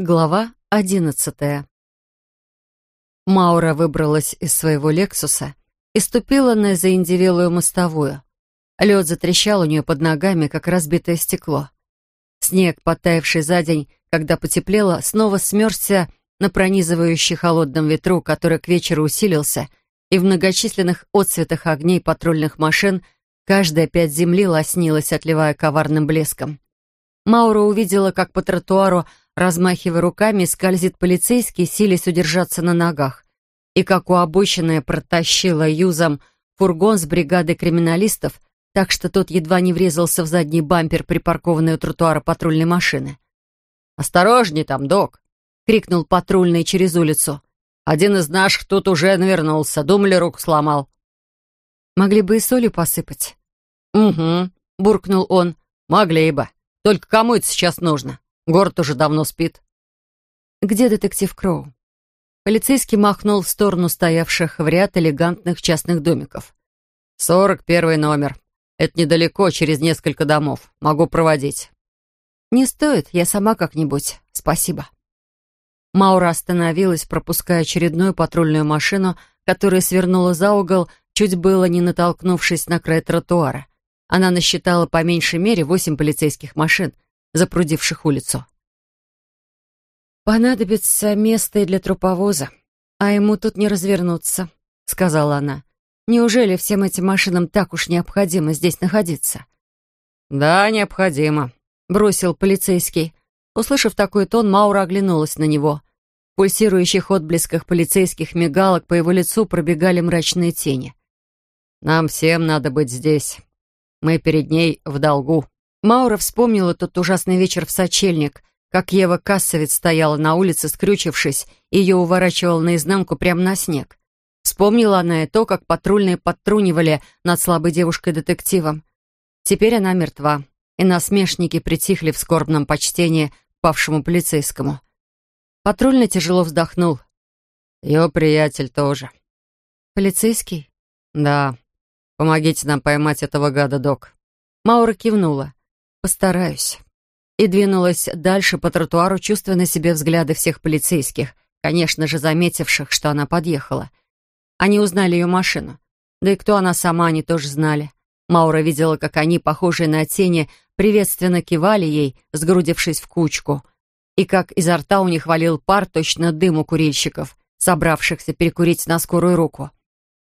Глава одиннадцатая. Маура выбралась из своего «Лексуса» и ступила на заиндивелую мостовую. Лед затрещал у нее под ногами, как разбитое стекло. Снег, подтаявший за день, когда потеплело, снова смерзся на пронизывающий холодном ветру, который к вечеру усилился, и в многочисленных отцветах огней патрульных машин каждая пять земли лоснилась, отливая коварным блеском. Маура увидела, как по тротуару Размахивая руками, скользит полицейский, силясь удержаться на ногах. И как у обочины протащила юзом фургон с бригадой криминалистов, так что тот едва не врезался в задний бампер припаркованной у тротуара патрульной машины. «Осторожней там, док!» — крикнул патрульный через улицу. «Один из наших тут уже навернулся. Думали, руку сломал». «Могли бы и солью посыпать». «Угу», — буркнул он. «Могли бы. Только кому это сейчас нужно? Город уже давно спит. Где детектив Кроу? Полицейский махнул в сторону стоявших в ряд элегантных частных домиков. «Сорок первый номер. Это недалеко, через несколько домов. Могу проводить». «Не стоит, я сама как-нибудь. Спасибо». Маура остановилась, пропуская очередную патрульную машину, которая свернула за угол, чуть было не натолкнувшись на край тротуара. Она насчитала по меньшей мере восемь полицейских машин, запрудивших улицу. «Понадобится место и для труповоза, а ему тут не развернуться», — сказала она. «Неужели всем этим машинам так уж необходимо здесь находиться?» «Да, необходимо», — бросил полицейский. Услышав такой тон, Маура оглянулась на него. В пульсирующих отблесках полицейских мигалок по его лицу пробегали мрачные тени. «Нам всем надо быть здесь. Мы перед ней в долгу». Маура вспомнила тот ужасный вечер в сочельник, как Ева Кассовец стояла на улице, скрючившись, и ее уворачивала наизнанку прямо на снег. Вспомнила она и то, как патрульные подтрунивали над слабой девушкой-детективом. Теперь она мертва, и насмешники притихли в скорбном почтении к павшему полицейскому. Патрульный тяжело вздохнул. Ее приятель тоже. Полицейский? Да. Помогите нам поймать этого гада, док. Маура кивнула. «Постараюсь». И двинулась дальше по тротуару, чувствуя на себе взгляды всех полицейских, конечно же, заметивших, что она подъехала. Они узнали ее машину. Да и кто она сама, они тоже знали. Маура видела, как они, похожие на тени, приветственно кивали ей, сгрудившись в кучку, и как изо рта у них валил пар, точно дым у курильщиков, собравшихся перекурить на скорую руку.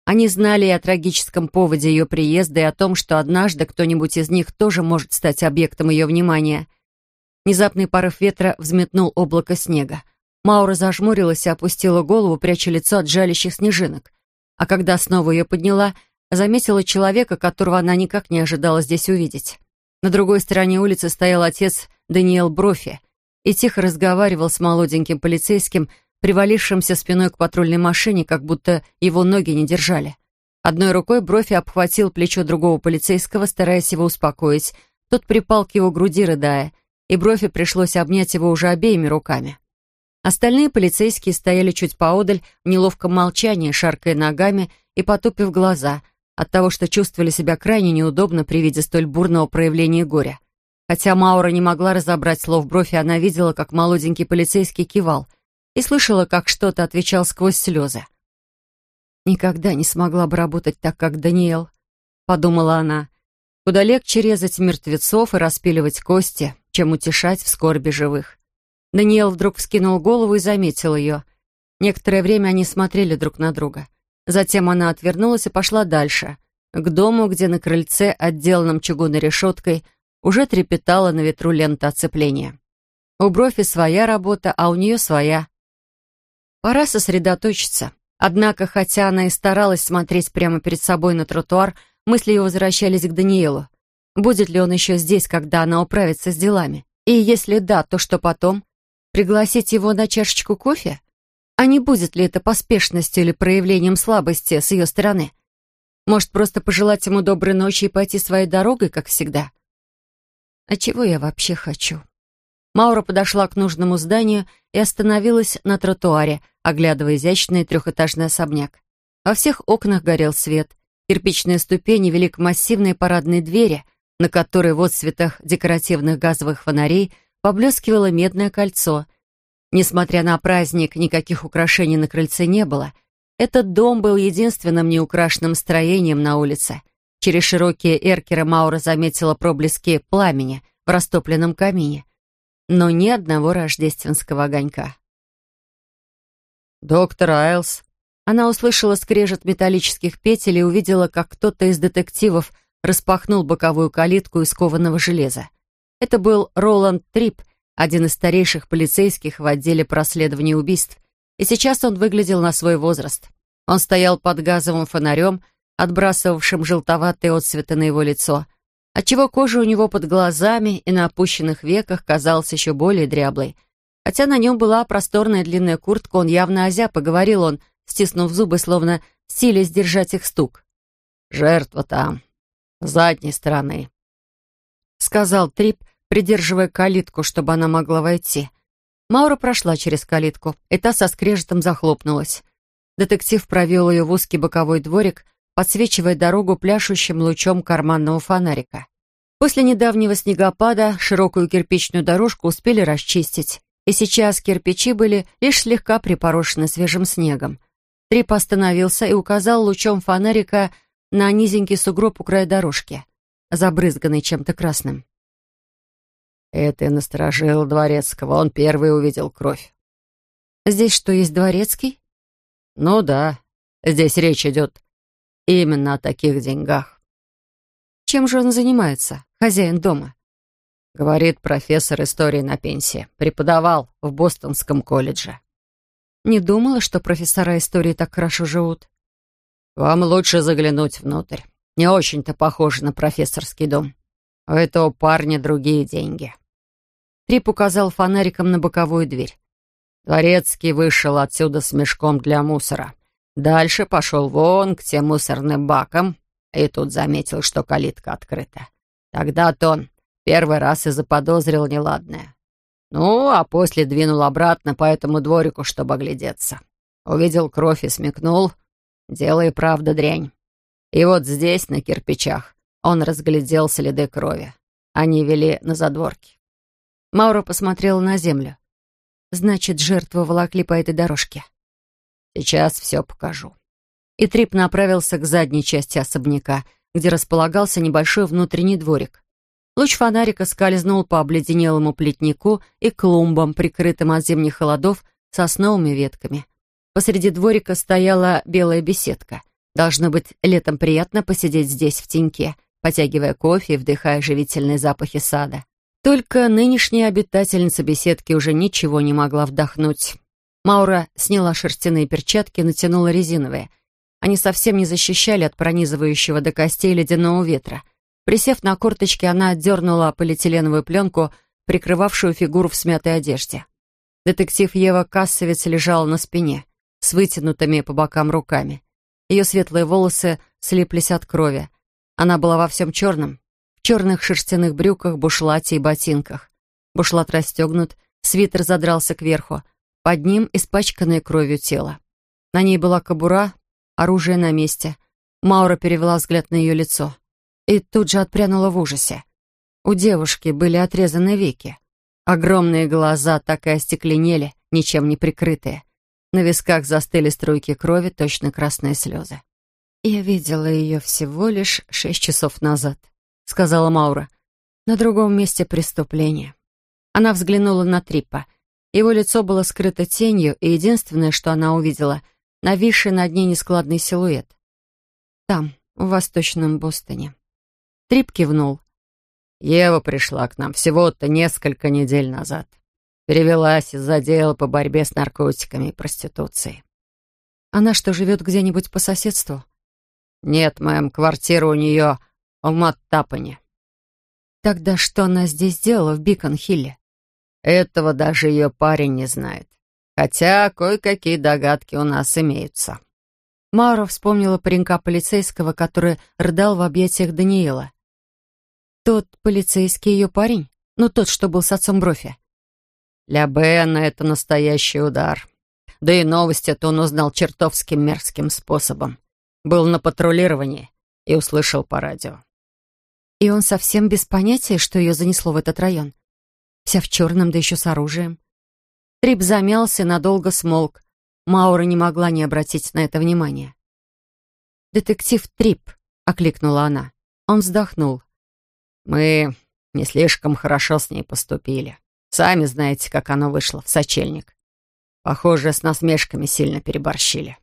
Они знали и о трагическом поводе ее приезда, и о том, что однажды кто-нибудь из них тоже может стать объектом ее внимания. Внезапный порыв ветра взметнул облако снега. Маура зажмурилась и опустила голову, пряча лицо от жалящих снежинок. А когда снова ее подняла, заметила человека, которого она никак не ожидала здесь увидеть. На другой стороне улицы стоял отец Даниэл Брофи и тихо разговаривал с молоденьким полицейским, привалившимся спиной к патрульной машине, как будто его ноги не держали. Одной рукой Брофи обхватил плечо другого полицейского, стараясь его успокоить. Тот припал к его груди, рыдая, и Брофи пришлось обнять его уже обеими руками. Остальные полицейские стояли чуть поодаль в неловком молчании, шаркая ногами и потупив глаза, от того, что чувствовали себя крайне неудобно при виде столь бурного проявления горя. Хотя Маура не могла разобрать слов Брофи, она видела, как молоденький полицейский кивал — и слышала, как что-то отвечал сквозь слезы. «Никогда не смогла бы работать так, как Даниэл», — подумала она. «Куда легче резать мертвецов и распиливать кости, чем утешать в скорби живых». Даниэл вдруг вскинул голову и заметил ее. Некоторое время они смотрели друг на друга. Затем она отвернулась и пошла дальше, к дому, где на крыльце, отделанном чугунной решеткой, уже трепетала на ветру лента оцепления. У Брофи своя работа, а у нее своя. Пора сосредоточиться. Однако, хотя она и старалась смотреть прямо перед собой на тротуар, мысли ее возвращались к Даниэлу. Будет ли он еще здесь, когда она управится с делами? И если да, то что потом? Пригласить его на чашечку кофе? А не будет ли это поспешностью или проявлением слабости с ее стороны? Может, просто пожелать ему доброй ночи и пойти своей дорогой, как всегда? А чего я вообще хочу? Маура подошла к нужному зданию и остановилась на тротуаре, оглядывая изящный трехэтажный особняк. Во всех окнах горел свет. Кирпичные ступени вели к массивной парадной двери, на которой в отцветах декоративных газовых фонарей поблескивало медное кольцо. Несмотря на праздник, никаких украшений на крыльце не было. Этот дом был единственным неукрашенным строением на улице. Через широкие эркеры Маура заметила проблески пламени в растопленном камине. Но ни одного рождественского огонька. «Доктор Айлс». Она услышала скрежет металлических петель и увидела, как кто-то из детективов распахнул боковую калитку из кованого железа. Это был Роланд Трип, один из старейших полицейских в отделе по расследованию убийств, и сейчас он выглядел на свой возраст. Он стоял под газовым фонарем, отбрасывавшим желтоватые отцветы на его лицо, отчего кожа у него под глазами и на опущенных веках казалась еще более дряблой. Хотя на нем была просторная длинная куртка, он явно озяб, и говорил он, стиснув зубы, словно силясь сдержать их стук. «Жертва там, с задней стороны», — сказал Трип, придерживая калитку, чтобы она могла войти. Маура прошла через калитку, и та со скрежетом захлопнулась. Детектив провел ее в узкий боковой дворик, подсвечивая дорогу пляшущим лучом карманного фонарика. После недавнего снегопада широкую кирпичную дорожку успели расчистить, и сейчас кирпичи были лишь слегка припорошены свежим снегом. Трип остановился и указал лучом фонарика на низенький сугроб у края дорожки, забрызганный чем-то красным. Это и насторожил Дворецкого. Он первый увидел кровь. Здесь что, есть Дворецкий? Ну да. Здесь речь идет именно о таких деньгах. Чем же он занимается, хозяин дома? Говорит профессор истории на пенсии. Преподавал в Бостонском колледже. Не думала, что профессора истории так хорошо живут. Вам лучше заглянуть внутрь. Не очень-то похоже на профессорский дом. У этого парня другие деньги. Трип указал фонариком на боковую дверь. Дворецкий вышел отсюда с мешком для мусора. Дальше пошел вон к тем мусорным бакам, и тут заметил, что калитка открыта. Тогда-то он первый раз и заподозрил неладное. Ну, а после двинул обратно по этому дворику, чтобы оглядеться. Увидел кровь и смекнул. Дело и правда дрянь. И вот здесь, на кирпичах, он разглядел следы крови. Они вели на задворки. Маура посмотрела на землю. Значит, жертву волокли по этой дорожке. Сейчас все покажу. И Трип направился к задней части особняка, где располагался небольшой внутренний дворик. Луч фонарика скользнул по обледенелому плетнику и клумбам, прикрытым от зимних холодов сосновыми ветками. Посреди дворика стояла белая беседка. Должно быть, летом приятно посидеть здесь в теньке, потягивая кофе и вдыхая живительные запахи сада. Только нынешняя обитательница беседки уже ничего не могла вдохнуть. Маура сняла шерстяные перчатки и натянула резиновые. Они совсем не защищали от пронизывающего до костей ледяного ветра. Присев на корточки, она отдернула полиэтиленовую пленку, прикрывавшую фигуру в смятой одежде. Детектив Ева Кассовец лежала на спине, с вытянутыми по бокам руками. Ее светлые волосы слиплись от крови. Она была во всем черном, в черных шерстяных брюках, бушлате и ботинках. Бушлат расстегнут, свитер задрался кверху, под ним испачканное кровью тело. На ней была кобура, оружие на месте. Маура перевела взгляд на ее лицо и тут же отпрянула в ужасе. У девушки были отрезаны веки. Огромные глаза так и остекленели, ничем не прикрытые. На висках застыли струйки крови, точно красные слезы. Я видела ее всего лишь шесть часов назад сказала Маура. «На другом месте преступления». Она взглянула на Триппа. Его лицо было скрыто тенью, и единственное, что она увидела, нависший над ней нескладный силуэт. Там, в Восточном Бостоне. Трип кивнул. «Ева пришла к нам всего-то несколько недель назад. Перевелась из-за дела по борьбе с наркотиками и проституцией». «Она что, живет где-нибудь по соседству?» «Нет, мэм, квартира у нее в Маттапане. Тогда что она здесь делала в Бикон-Хилле? Этого даже ее парень не знает. Хотя кое-какие догадки у нас имеются. Маура вспомнила паренька полицейского, который рыдал в объятиях Даниила. Тот полицейский ее парень? Ну, тот, что был с отцом Брофи. Для Бена это настоящий удар. Да и новости-то он узнал чертовским мерзким способом. Был на патрулировании и услышал по радио. И он совсем без понятия, что ее занесло в этот район. Вся в черном, да еще с оружием. Трип замялся надолго смолк. Маура не могла не обратить на это внимания. «Детектив Трип», — окликнула она. Он вздохнул. «Мы не слишком хорошо с ней поступили. Сами знаете, как оно вышло в сочельник. Похоже, с насмешками сильно переборщили».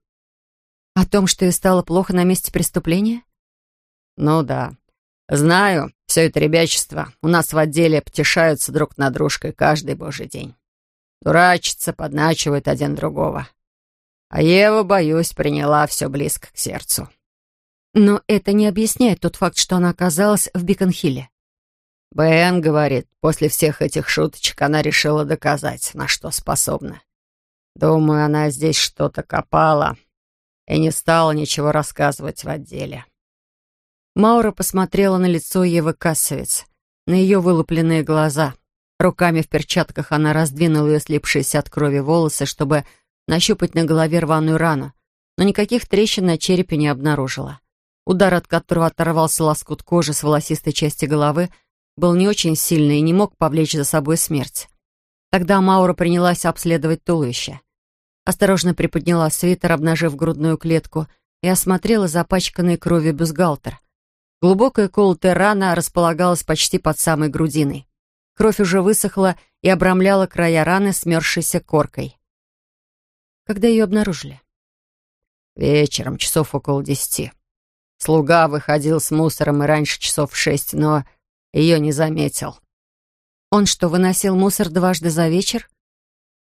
«О том, что ей стало плохо на месте преступления?» «Ну да. Знаю, все это ребячество. У нас в отделе потешаются друг над дружкой каждый божий день. Дурачатся, подначивают один другого. А Ева, боюсь, приняла все близко к сердцу. Но это не объясняет тот факт, что она оказалась в Биконхилле. Бен говорит, после всех этих шуточек она решила доказать, на что способна. Думаю, она здесь что-то копала и не стала ничего рассказывать в отделе. Маура посмотрела на лицо Евы Кассовец, на ее вылупленные глаза. Руками в перчатках она раздвинула ее слипшиеся от крови волосы, чтобы нащупать на голове рваную рану, но никаких трещин на черепе не обнаружила. Удар, от которого оторвался лоскут кожи с волосистой части головы, был не очень сильный и не мог повлечь за собой смерть. Тогда Маура принялась обследовать туловище. Осторожно приподняла свитер, обнажив грудную клетку, и осмотрела запачканный кровью бюстгальтер. Глубокая колотая рана располагалась почти под самой грудиной. Кровь уже высохла и обрамляла края раны, смерзшейся коркой. Когда ее обнаружили? Вечером, часов около десяти. Слуга выходил с мусором и раньше часов в шесть, но ее не заметил. Он что, выносил мусор дважды за вечер?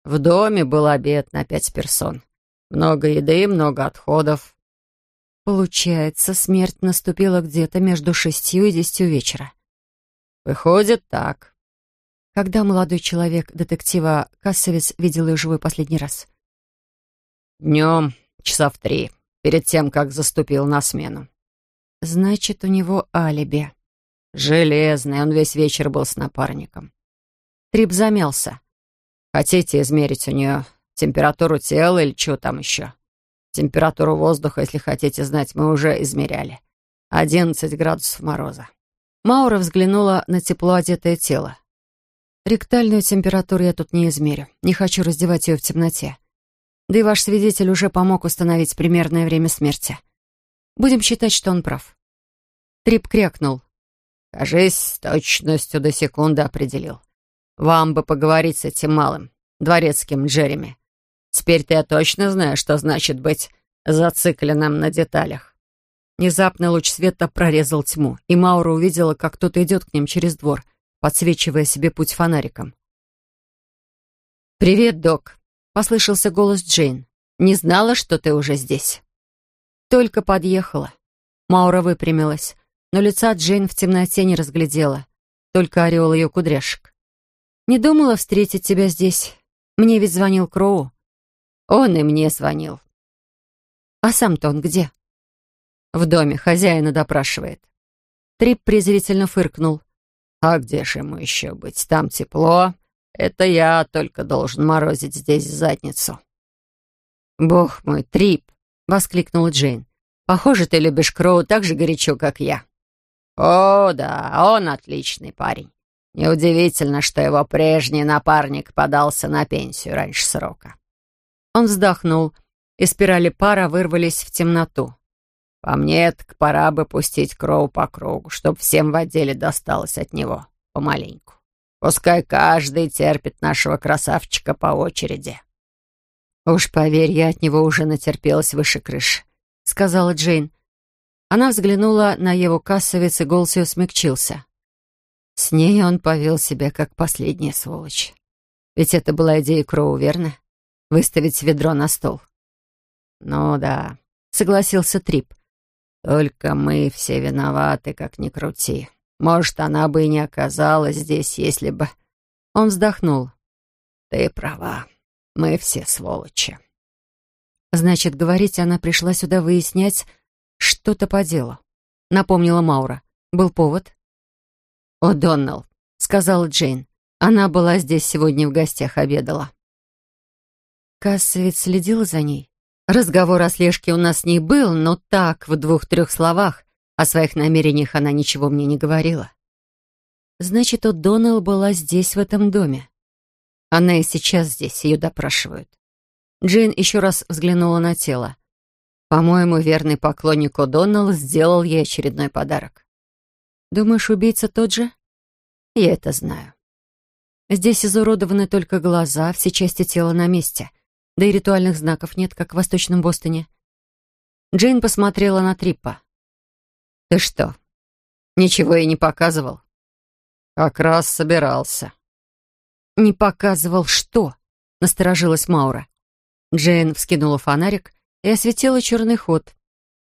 В доме был обед на пять персон. Много еды, много отходов. Получается, смерть наступила где-то между шестью и десятью вечера. Выходит так. Когда молодой человек, детектива Кассовец, видел ее живой последний раз? Днем, часа в три, перед тем, как заступил на смену. Значит, у него алиби. Железный, он весь вечер был с напарником. Трип замялся. Хотите измерить у нее температуру тела или что там еще? Температуру воздуха, если хотите знать, мы уже измеряли. 11 градусов мороза. Маура взглянула на тепло одетое тело. Ректальную температуру я тут не измерю. Не хочу раздевать ее в темноте. Да и ваш свидетель уже помог установить примерное время смерти. Будем считать, что он прав. Трип крякнул. Кажись, с точностью до секунды определил. Вам бы поговорить с этим малым, дворецким Джереми. Теперь-то я точно знаю, что значит быть зацикленным на деталях. Внезапный луч света прорезал тьму, и Маура увидела, как кто-то идет к ним через двор, подсвечивая себе путь фонариком. «Привет, док», — послышался голос Джейн. «Не знала, что ты уже здесь». Только подъехала. Маура выпрямилась, но лица Джейн в темноте не разглядела, только ореол ее кудряшек. «Не думала встретить тебя здесь. Мне ведь звонил Кроу. Он и мне звонил. А сам-то он где? В доме, хозяина допрашивает. Трип презрительно фыркнул. А где же ему еще быть? Там тепло. Это я только должен морозить здесь задницу. «Бог мой, Трип!» — воскликнула Джейн. «Похоже, ты любишь Кроу так же горячо, как я». «О, да, он отличный парень. Неудивительно, что его прежний напарник подался на пенсию раньше срока. Он вздохнул, и спирали пара вырвались в темноту. «По мне, так пора бы пустить Кроу по кругу, чтоб всем в отделе досталось от него помаленьку. Пускай каждый терпит нашего красавчика по очереди». «Уж поверь, я от него уже натерпелась выше крыши», — сказала Джейн. Она взглянула на его кассовец, и голос ее смягчился. С ней он повел себя как последняя сволочь. Ведь это была идея Кроу, верно? выставить ведро на стол. «Ну да», — согласился Трип. «Только мы все виноваты, как ни крути. Может, она бы и не оказалась здесь, если бы...» Он вздохнул. «Ты права. Мы все сволочи». «Значит, говорить, она пришла сюда выяснять что-то по делу», — напомнила Маура. «Был повод?» «О, Доннелл», — сказала Джейн. «Она была здесь сегодня в гостях, обедала». Касса ведь следила за ней. Разговор о слежке у нас не был, но так, в двух-трех словах, о своих намерениях она ничего мне не говорила. Значит, у Доннелл была здесь, в этом доме. Она и сейчас здесь, ее допрашивают. Джейн еще раз взглянула на тело. По-моему, верный поклонник О'Доннелл сделал ей очередной подарок. Думаешь, убийца тот же? Я это знаю. Здесь изуродованы только глаза, все части тела на месте. Да и ритуальных знаков нет, как в Восточном Бостоне. Джейн посмотрела на Триппа. «Ты что, ничего и не показывал?» «Как раз собирался». «Не показывал что?» — насторожилась Маура. Джейн вскинула фонарик и осветила черный ход.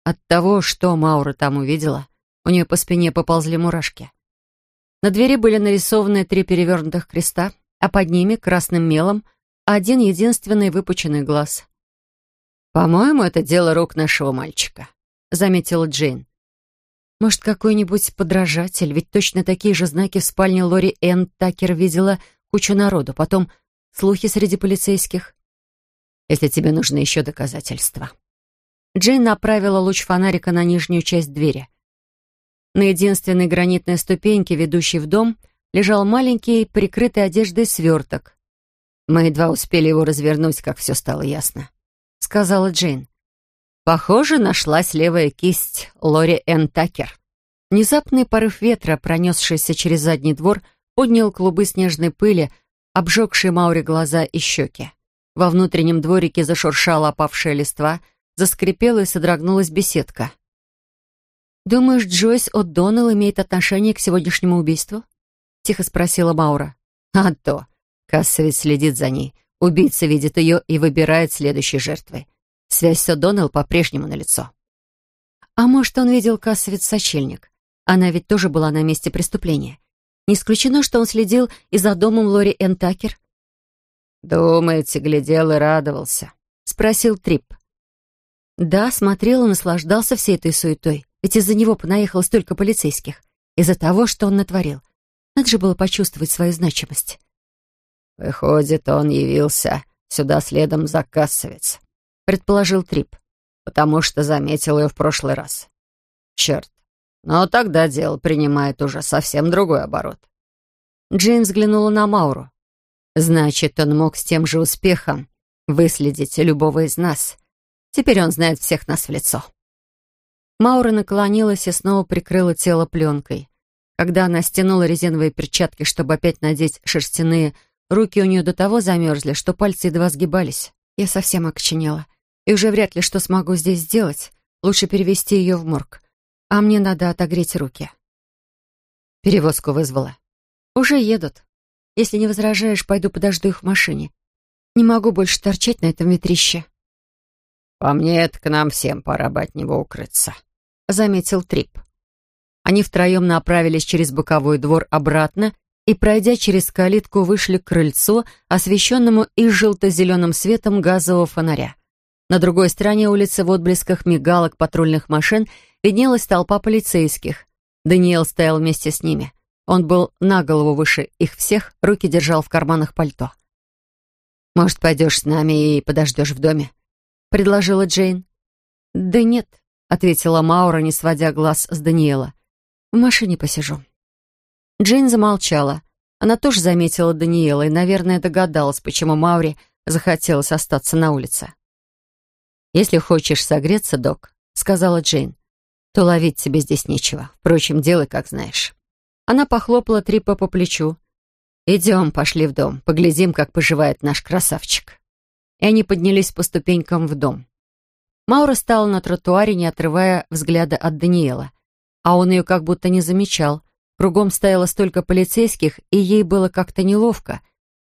От того, что Маура там увидела, у нее по спине поползли мурашки. На двери были нарисованы три перевернутых креста, а под ними красным мелом один единственный выпученный глаз. «По-моему, это дело рук нашего мальчика», — заметила Джейн. «Может, какой-нибудь подражатель? Ведь точно такие же знаки в спальне Лори Энн Такер видела кучу народу. Потом слухи среди полицейских. Если тебе нужны еще доказательства». Джейн направила луч фонарика на нижнюю часть двери. На единственной гранитной ступеньке, ведущей в дом, лежал маленький, прикрытый одеждой сверток. Мы едва успели его развернуть, как все стало ясно, — сказала Джейн. Похоже, нашлась левая кисть Лори Энн Такер. Внезапный порыв ветра, пронесшийся через задний двор, поднял клубы снежной пыли, обжегшие Маури глаза и щеки. Во внутреннем дворике зашуршала опавшая листва, заскрипела и содрогнулась беседка. «Думаешь, Джойс О'Доннелл имеет отношение к сегодняшнему убийству?» — тихо спросила Маура. «А то. Касса ведь следит за ней. Убийца видит ее и выбирает следующей жертвой. Связь с О'Доннелл по-прежнему налицо». «А может, он видел Кассовец-сочельник? Она ведь тоже была на месте преступления. Не исключено, что он следил и за домом Лори Энн Такер?» «Думаете, глядел и радовался?» — спросил Трип. «Да, смотрел и наслаждался всей этой суетой. Ведь из-за него понаехало столько полицейских. Из-за того, что он натворил. Надо же было почувствовать свою значимость. «Выходит, он явился сюда следом за кассовец», — предположил Трип, «потому что заметил ее в прошлый раз. Черт, но тогда дело принимает уже совсем другой оборот». Джейн взглянула на Мауру. «Значит, он мог с тем же успехом выследить любого из нас. Теперь он знает всех нас в лицо». Маура наклонилась и снова прикрыла тело пленкой. Когда она стянула резиновые перчатки, чтобы опять надеть шерстяные, руки у нее до того замерзли, что пальцы едва сгибались. Я совсем окоченела. И уже вряд ли что смогу здесь сделать. Лучше перевести ее в морг. А мне надо отогреть руки. Перевозку вызвала. Уже едут. Если не возражаешь, пойду подожду их в машине. Не могу больше торчать на этом ветрище. По мне, это к нам всем пора бы от него укрыться. — заметил Трип. Они втроем направились через боковой двор обратно и, пройдя через калитку, вышли к крыльцу, освещенному и желто-зеленым светом газового фонаря. На другой стороне улицы в отблесках мигалок патрульных машин виднелась толпа полицейских. Даниэл стоял вместе с ними. Он был на голову выше их всех, руки держал в карманах пальто. «Может, пойдешь с нами и подождешь в доме?» — предложила Джейн. «Да нет», — ответила Маура, не сводя глаз с Даниэла. «В машине посижу». Джейн замолчала. Она тоже заметила Даниэла и, наверное, догадалась, почему Мауре захотелось остаться на улице. «Если хочешь согреться, док», — сказала Джейн, — «то ловить тебе здесь нечего. Впрочем, делай, как знаешь». Она похлопала Трипа по плечу. «Идем, пошли в дом, поглядим, как поживает наш красавчик». И они поднялись по ступенькам в дом. Маура стала на тротуаре, не отрывая взгляда от Даниэла. А он ее как будто не замечал. Кругом стояло столько полицейских, и ей было как-то неловко.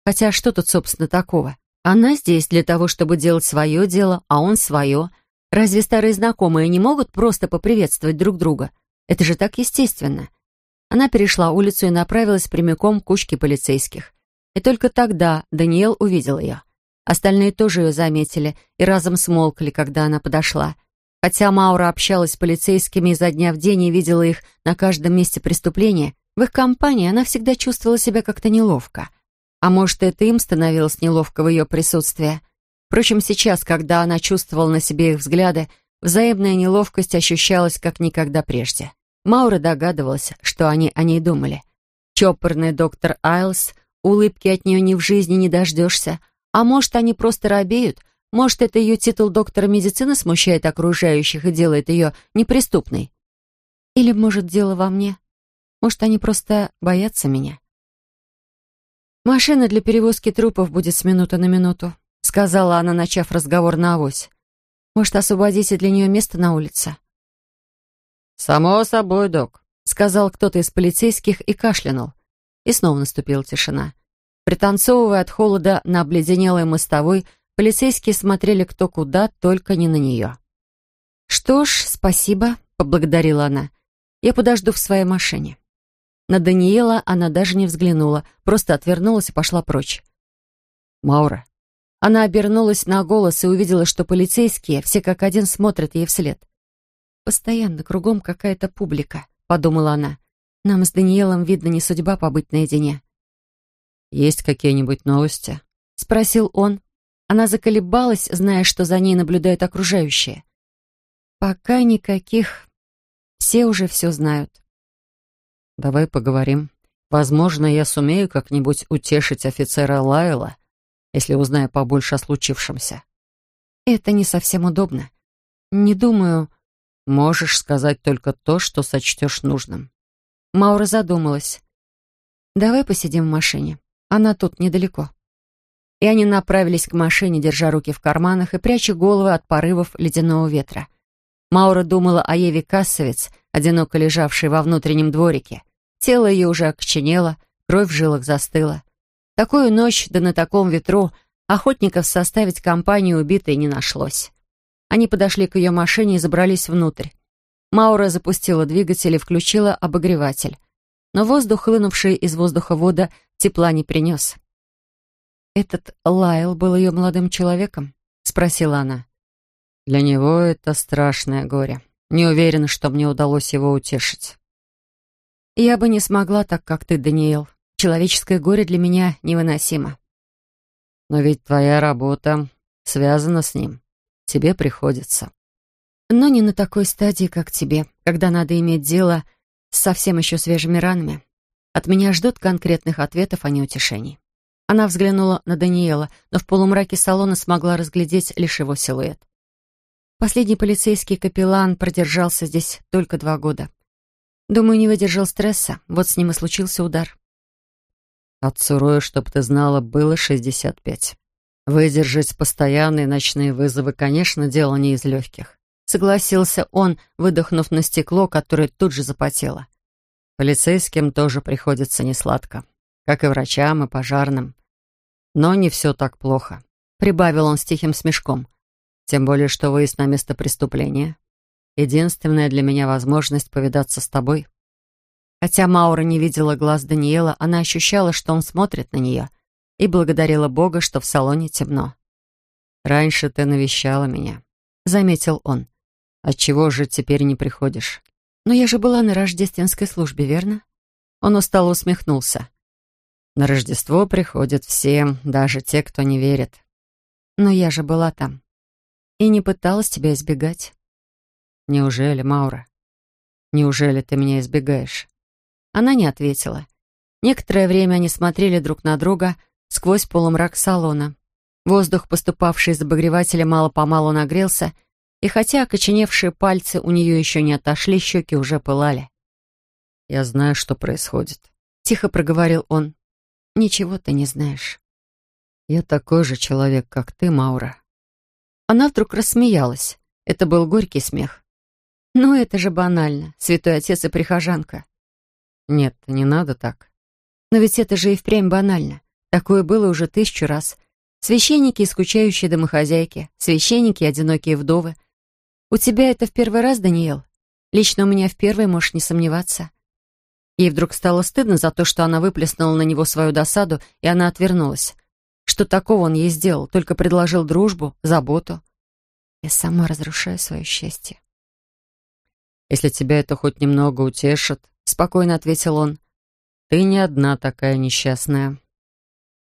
Хотя что тут, собственно, такого? Она здесь для того, чтобы делать свое дело, а он свое. Разве старые знакомые не могут просто поприветствовать друг друга? Это же так естественно. Она перешла улицу и направилась прямиком к кучке полицейских. И только тогда Даниэл увидел ее. Остальные тоже ее заметили и разом смолкли, когда она подошла. Хотя Маура общалась с полицейскими изо дня в день и видела их на каждом месте преступления, в их компании она всегда чувствовала себя как-то неловко. А может, это им становилось неловко в ее присутствии. Впрочем, сейчас, когда она чувствовала на себе их взгляды, взаимная неловкость ощущалась как никогда прежде. Маура догадывалась, что они о ней думали. Чопорный доктор Айлс улыбки от нее ни в жизни не дождешься. А может, они просто робеют? Может, это ее титул доктора медицины смущает окружающих и делает ее неприступной? Или, может, дело во мне? Может, они просто боятся меня? «Машина для перевозки трупов будет с минуты на минуту», сказала она, начав разговор на авось. «Может, освободите для нее место на улице?» «Само собой, док», сказал кто-то из полицейских и кашлянул. И снова наступила тишина. Пританцовывая от холода на обледенелой мостовой, полицейские смотрели кто куда, только не на нее. «Что ж, спасибо», — поблагодарила она. «Я подожду в своей машине». На Даниэла она даже не взглянула, просто отвернулась и пошла прочь. «Маура». Она обернулась на голос и увидела, что полицейские все как один смотрят ей вслед. «Постоянно кругом какая-то публика», — подумала она. «Нам с Даниэлом, видно, не судьба побыть наедине». «Есть какие-нибудь новости?» — спросил он. Она заколебалась, зная, что за ней наблюдают окружающие. «Пока никаких. Все уже все знают». «Давай поговорим. Возможно, я сумею как-нибудь утешить офицера Лайла, если узнаю побольше о случившемся». «Это не совсем удобно. Не думаю...» «Можешь сказать только то, что сочтешь нужным». Маура задумалась. «Давай посидим в машине. Она тут недалеко». И они направились к машине, держа руки в карманах и пряча головы от порывов ледяного ветра. Маура думала о Еве Кассовец, одиноко лежавшей во внутреннем дворике, Тело ее уже окоченело, кровь в жилах застыла. Такую ночь, да на таком ветру, охотников составить компанию убитой не нашлось. Они подошли к ее машине и забрались внутрь. Маура запустила двигатель и включила обогреватель. Но воздух, хлынувший из воздуховода, тепла не принес. «Этот Лайл был ее молодым человеком?» — спросила она. «Для него это страшное горе. Не уверена, что мне удалось его утешить». Я бы не смогла так, как ты, Даниэл. Человеческое горе для меня невыносимо. Но ведь твоя работа связана с ним. Тебе приходится. Но не на такой стадии, как тебе, когда надо иметь дело с совсем еще свежими ранами. От меня ждут конкретных ответов, а не утешений. Она взглянула на Даниэла, но в полумраке салона смогла разглядеть лишь его силуэт. Последний полицейский капеллан продержался здесь только два года. Думаю, не выдержал стресса. Вот с ним и случился удар. Отцу Роя, чтоб ты знала, было 65. Выдержать постоянные ночные вызовы, конечно, дело не из легких. Согласился он, выдохнув на стекло, которое тут же запотело. Полицейским тоже приходится несладко, как и врачам, и пожарным. Но не все так плохо, прибавил он с тихим смешком. Тем более, что выезд на место преступления Единственная для меня возможность повидаться с тобой. Хотя Маура не видела глаз Даниэла, она ощущала, что он смотрит на нее, и благодарила Бога, что в салоне темно. «Раньше ты навещала меня», — заметил он. «Отчего же теперь не приходишь?» «Но я же была на рождественской службе, верно?» Он устало усмехнулся. «На Рождество приходят все, даже те, кто не верит». «Но я же была там и не пыталась тебя избегать». «Неужели, Маура? Неужели ты меня избегаешь?» Она не ответила. Некоторое время они смотрели друг на друга сквозь полумрак салона. Воздух, поступавший из обогревателя, мало-помалу нагрелся, и хотя окоченевшие пальцы у нее еще не отошли, щеки уже пылали. «Я знаю, что происходит», — тихо проговорил он. «Ничего ты не знаешь». «Я такой же человек, как ты, Маура». Она вдруг рассмеялась. Это был горький смех. «Ну, это же банально, святой отец и прихожанка». «Нет, не надо так». «Но ведь это же и впрямь банально. Такое было уже тысячу раз. Священники и скучающие домохозяйки, священники и одинокие вдовы. У тебя это в первый раз, Даниэл? Лично у меня в первый, можешь не сомневаться». Ей вдруг стало стыдно за то, что она выплеснула на него свою досаду, и она отвернулась. Что такого он ей сделал? Только предложил дружбу, заботу. Я сама разрушаю свое счастье. «Если тебя это хоть немного утешит», — спокойно ответил он. «Ты не одна такая несчастная».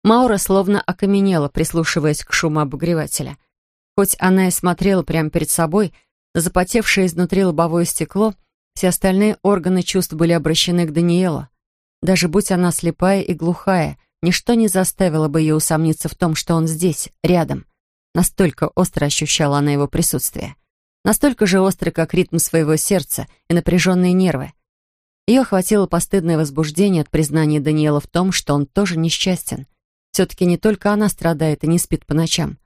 Маура словно окаменела, прислушиваясь к шуму обогревателя. Хоть она и смотрела прямо перед собой, запотевшее изнутри лобовое стекло, все остальные органы чувств были обращены к Даниэлу. Даже будь она слепая и глухая, ничто не заставило бы ее усомниться в том, что он здесь, рядом. Настолько остро ощущала она его присутствие. Настолько же острый, как ритм своего сердца и напряженные нервы. Ее охватило постыдное возбуждение от признания Даниэла в том, что он тоже несчастен. Все-таки не только она страдает и не спит по ночам.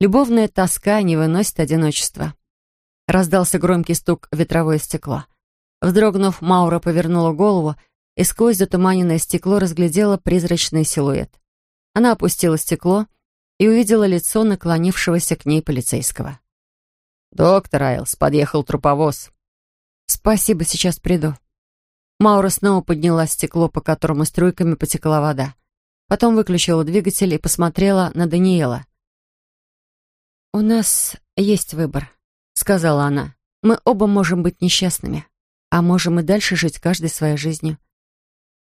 Любовная тоска не выносит одиночества. Раздался громкий стук ветровое стекло. Вздрогнув, Маура повернула голову и сквозь затуманенное стекло разглядела призрачный силуэт. Она опустила стекло и увидела лицо наклонившегося к ней полицейского. «Доктор Айлс, подъехал труповоз». «Спасибо, сейчас приду». Маура снова подняла стекло, по которому струйками потекла вода. Потом выключила двигатель и посмотрела на Даниэла. «У нас есть выбор», — сказала она. «Мы оба можем быть несчастными, а можем и дальше жить каждой своей жизнью.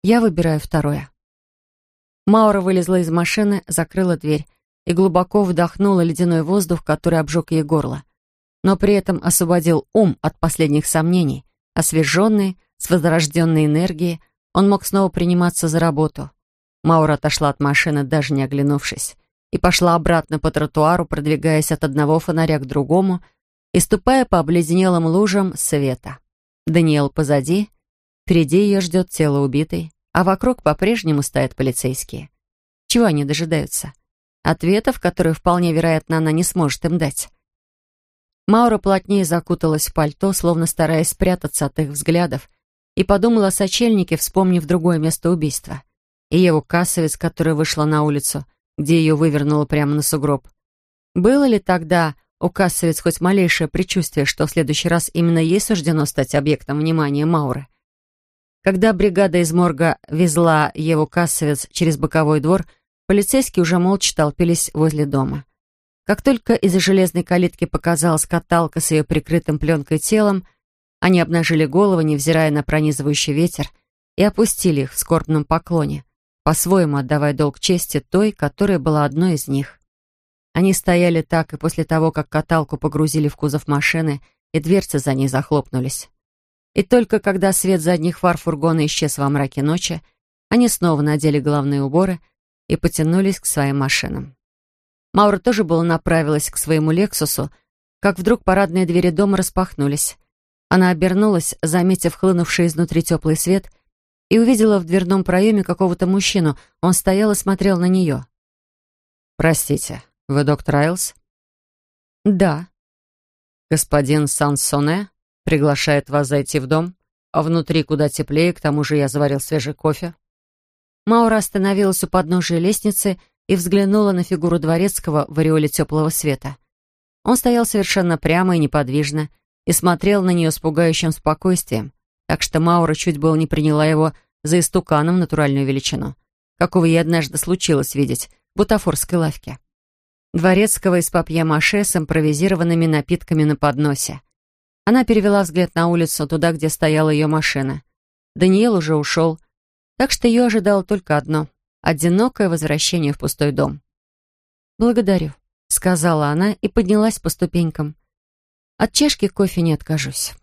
Я выбираю второе». Маура вылезла из машины, закрыла дверь и глубоко вдохнула ледяной воздух, который обжег ей горло. Но при этом освободил ум от последних сомнений. Освеженный, с возрожденной энергией, он мог снова приниматься за работу. Маура отошла от машины, даже не оглянувшись и пошла обратно по тротуару, продвигаясь от одного фонаря к другому и ступая по обледенелым лужам света. Даниэл позади, впереди ее ждет тело убитой, а вокруг по-прежнему стоят полицейские. Чего они дожидаются? Ответов, которые вполне вероятно она не сможет им дать. Маура плотнее закуталась в пальто, словно стараясь спрятаться от их взглядов, и подумала о сочельнике, вспомнив другое место убийства. И Еву Кассовец, которая вышла на улицу — где ее вывернуло прямо на сугроб. Было ли тогда у Кассовец хоть малейшее предчувствие, что в следующий раз именно ей суждено стать объектом внимания Мауры? Когда бригада из морга везла Еву Кассовец через боковой двор, полицейские уже молча толпились возле дома. Как только из-за железной калитки показалась каталка с ее прикрытым пленкой телом, они обнажили головы, невзирая на пронизывающий ветер, и опустили их в скорбном поклоне, по-своему отдавая долг чести той, которая была одной из них. Они стояли так, и после того, как каталку погрузили в кузов машины, и дверцы за ней захлопнулись. И только когда свет задних фар фургона исчез во мраке ночи, они снова надели головные уборы и потянулись к своим машинам. Маура тоже была направилась к своему «Лексусу», как вдруг парадные двери дома распахнулись. Она обернулась, заметив хлынувший изнутри теплый свет, и увидела в дверном проеме какого-то мужчину. Он стоял и смотрел на нее. «Простите, вы доктор Айлс?» «Да». «Господин Сансоне приглашает вас зайти в дом, а внутри куда теплее, к тому же я заварил свежий кофе». Маура остановилась у подножия лестницы и взглянула на фигуру дворецкого в ореоле теплого света. Он стоял совершенно прямо и неподвижно и смотрел на нее с пугающим спокойствием, так что Маура чуть было не приняла его за истуканом натуральную величину, какого ей однажды случилось видеть в бутафорской лавке. Дворецкого из папье-маше с импровизированными напитками на подносе. Она перевела взгляд на улицу, туда, где стояла ее машина. Даниэл уже ушел, так что ее ожидало только одно — одинокое возвращение в пустой дом. «Благодарю», — сказала она и поднялась по ступенькам. «От чашки кофе не откажусь».